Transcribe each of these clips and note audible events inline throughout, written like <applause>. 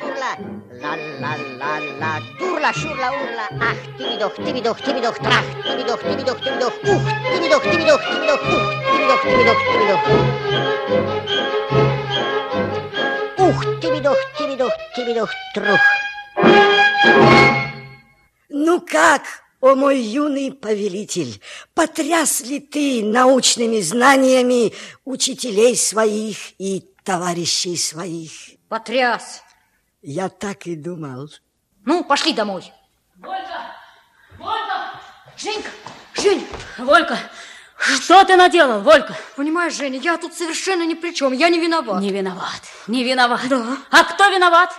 дурла, ла-ла-ла-ла, дурла, шурла, урла, ах, тибидох, тибидох, тибидох, трах, тибидох, тибидох, тибидох, ух, тибидох, тибидох, тибидох, ух, тибидох, тибидох, тибидох. Ух, тибидох, тибидох, тибидох, трух. Ну как, о мой юный повелитель, потряс ли ты научными знаниями учителей своих и товарищей своих? Потряс. Я так и думал. Ну, пошли домой. Волька! Волька! Женька! Жень! Волька, что ты наделал, Волька? Понимаешь, Женя, я тут совершенно ни при чем. Я не виноват. Не виноват, не виноват. Да. А кто виноват?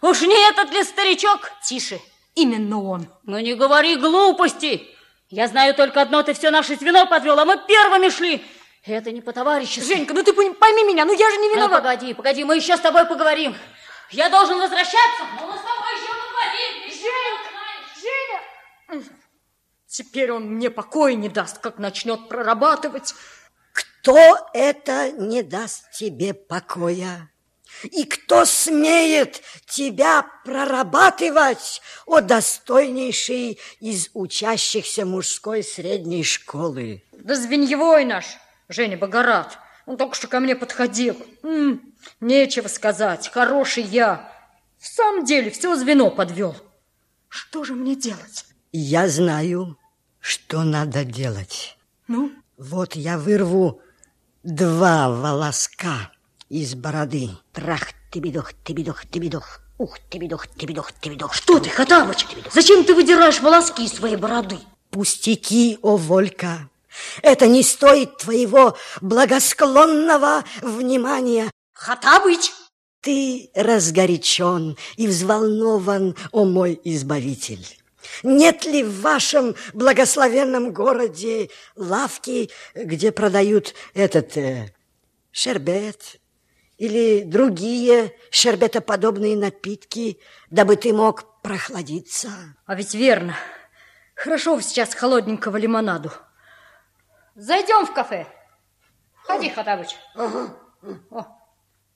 Уж не этот ли старичок? Тише. Именно он. Ну не говори глупости. Я знаю только одно, ты все наше звено подвел, а мы первыми шли. Это не по-товарищески. Женька, ну ты пойми меня, ну я же не Ну, виноват. погоди, погоди, мы еще с тобой поговорим. Я должен возвращаться, но мы с тобой еще поговорим. Женя! Женя! Теперь он мне покоя не даст, как начнет прорабатывать. Кто это не даст тебе покоя? И кто смеет тебя прорабатывать, о достойнейший из учащихся мужской средней школы? Да звеньевой наш, Женя Богорат. Он только что ко мне подходил. М, нечего сказать, хороший я. В самом деле, все звено подвел. Что же мне делать? Я знаю, что надо делать. Ну? Вот я вырву два волоска из бороды. Трах, тибидох, тибидох, тибидох. Ух, тибидох, тибидох, тибидох. Что ты, Хатабыч? Зачем ты выдираешь волоски из своей бороды? Пустяки, о Волька! Это не стоит твоего благосклонного внимания. Хатабыч! Ты разгорячен и взволнован, о мой избавитель. Нет ли в вашем благословенном городе лавки, где продают этот э, шербет или другие шербетоподобные напитки, дабы ты мог прохладиться? А ведь верно. Хорошо сейчас холодненького лимонаду. Зайдем в кафе. Ходи, Хатабыч. О,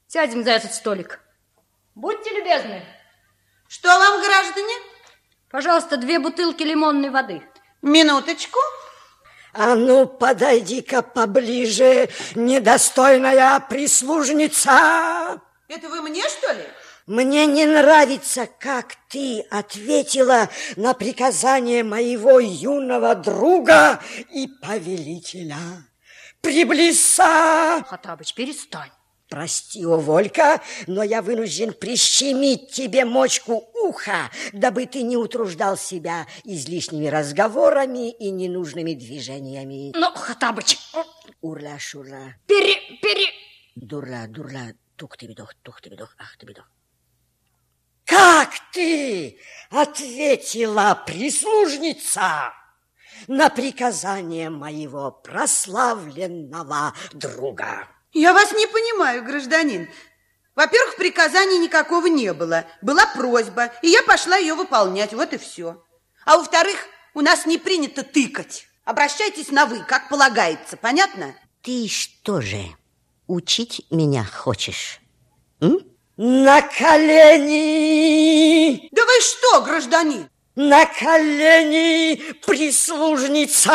сядем за этот столик. Будьте любезны. Что вам, граждане? Пожалуйста, две бутылки лимонной воды. Минуточку. А ну, подойди-ка поближе, недостойная прислужница. Это вы мне, что ли? Мне не нравится, как ты ответила на приказание моего юного друга и повелителя. Приблизься! Хатабыч, перестань. Прости, о Волька, но я вынужден прищемить тебе мочку уха, дабы ты не утруждал себя излишними разговорами и ненужными движениями. Ну, Хатабыч, Урла-шурла, пере, пере... дурла-дурла, тух-ты-бедох, тух-ты-бедох, ах-ты-бедох. Как ты ответила, прислужница, на приказание моего прославленного друга? Я вас не понимаю, гражданин. Во-первых, приказаний никакого не было. Была просьба, и я пошла ее выполнять. Вот и все. А во-вторых, у нас не принято тыкать. Обращайтесь на «вы», как полагается. Понятно? Ты что же, учить меня хочешь? М? На колени! Да вы что, гражданин? На колени, прислужница!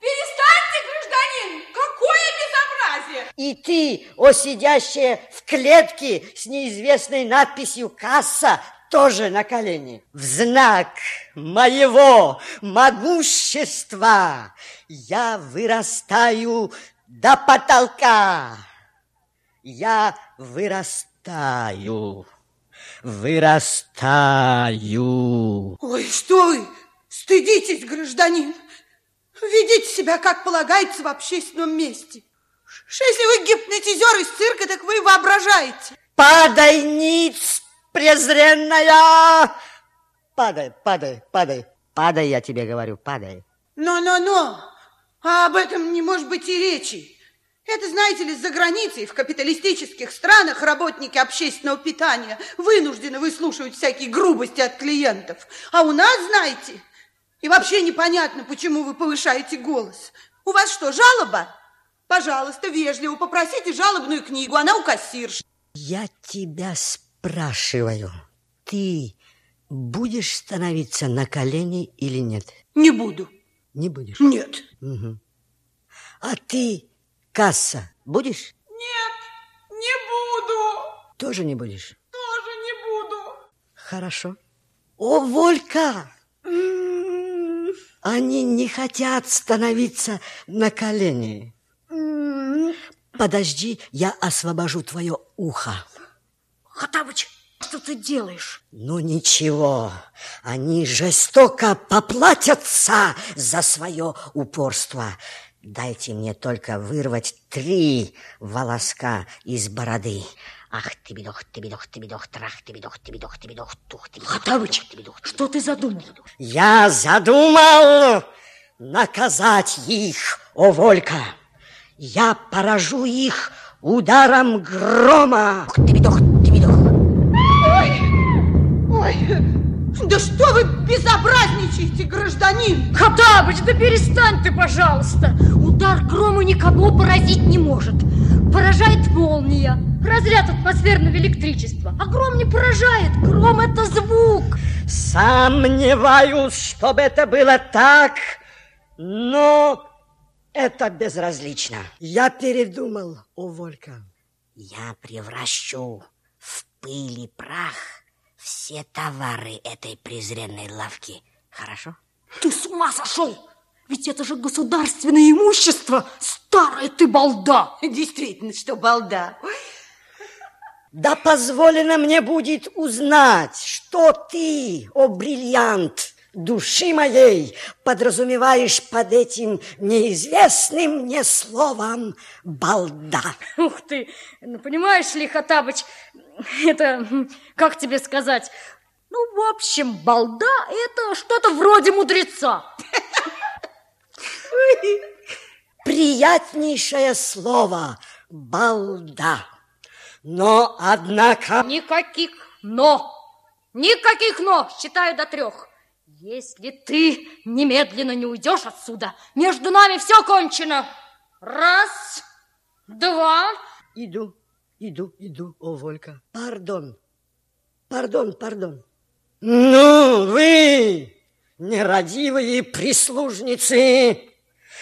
Перестаньте, гражданин! Какое безобразие! И ты, о сидящая в клетке с неизвестной надписью «Касса», тоже на колени. В знак моего могущества я вырастаю до потолка. Я вырастаю, вырастаю. Ой, что вы? Стыдитесь, гражданин. Ведите себя, как полагается, в общественном месте. Если вы гипнотизер из цирка, так вы воображаете. Падай, ниц, презренная! Падай, падай, падай. Падай, я тебе говорю, падай. Но-но-но, а об этом не может быть и речи. Это, знаете ли, за границей, в капиталистических странах работники общественного питания вынуждены выслушивать всякие грубости от клиентов. А у нас, знаете, и вообще непонятно, почему вы повышаете голос. У вас что, жалоба? Пожалуйста, вежливо попросите жалобную книгу, она у кассирши. Я тебя Спрашиваю, ты будешь становиться на колени или нет? Не буду. Не будешь? Нет. Мгм. А ты, касса, будешь? Нет, не буду. Тоже не будешь? Тоже не буду. Хорошо. О, Волька! Они не хотят становиться на колени. Подожди, я освобожу твое ухо. Хатабыч, что ты делаешь? Ну ничего, они жестоко поплатятся за свое упорство. Дайте мне только вырвать три волоска из бороды. Ах, ты бедох, ты бедох, ты бедох, трах, ты бедох, ты бедох, ты бедох, тух, ты бедох, Хатабыч, ты бедох, что ты задумал? Я задумал наказать их, о Волька. Я поражу их ударом грома. бедох, ты бедох, ты бедох. Ой, да что вы безобразничаете, гражданин? Хатабыч, да перестань ты, пожалуйста. Удар грома никого поразить не может. Поражает молния, разряд атмосферного электричества. А гром не поражает, гром это звук. Сомневаюсь, чтобы это было так, но это безразлично. Я передумал, о Волька. Я превращу в пыль и прах все товары этой презренной лавки. Хорошо? Ты с ума сошел? Ведь это же государственное имущество. Старая ты балда. Действительно, что балда. Да позволено мне будет узнать, что ты, о бриллиант души моей, подразумеваешь под этим неизвестным мне словом балда. Ух ты, ну понимаешь ли, Хатабыч, это, как тебе сказать, ну, в общем, балда – это что-то вроде мудреца. <laughs> Приятнейшее слово балда. Но, однако, Никаких «но». Никаких «но». Считаю до трех. Если ты немедленно не уйдешь отсюда, между нами все кончено. Раз, два. иду, иду, иду, о Волька. Пардон, пардон, пардон. Ну, вы, нерадивые прислужницы,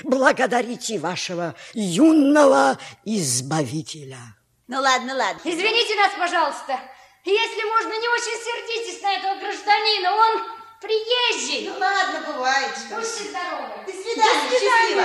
благодарите вашего юного избавителя. Ну ладно, ладно. Извините нас, пожалуйста. Если можно, не очень сердитесь на этого гражданина. Он приезжий. Ну ладно, бывает. Будьте здоровы. До свидания, счастливо.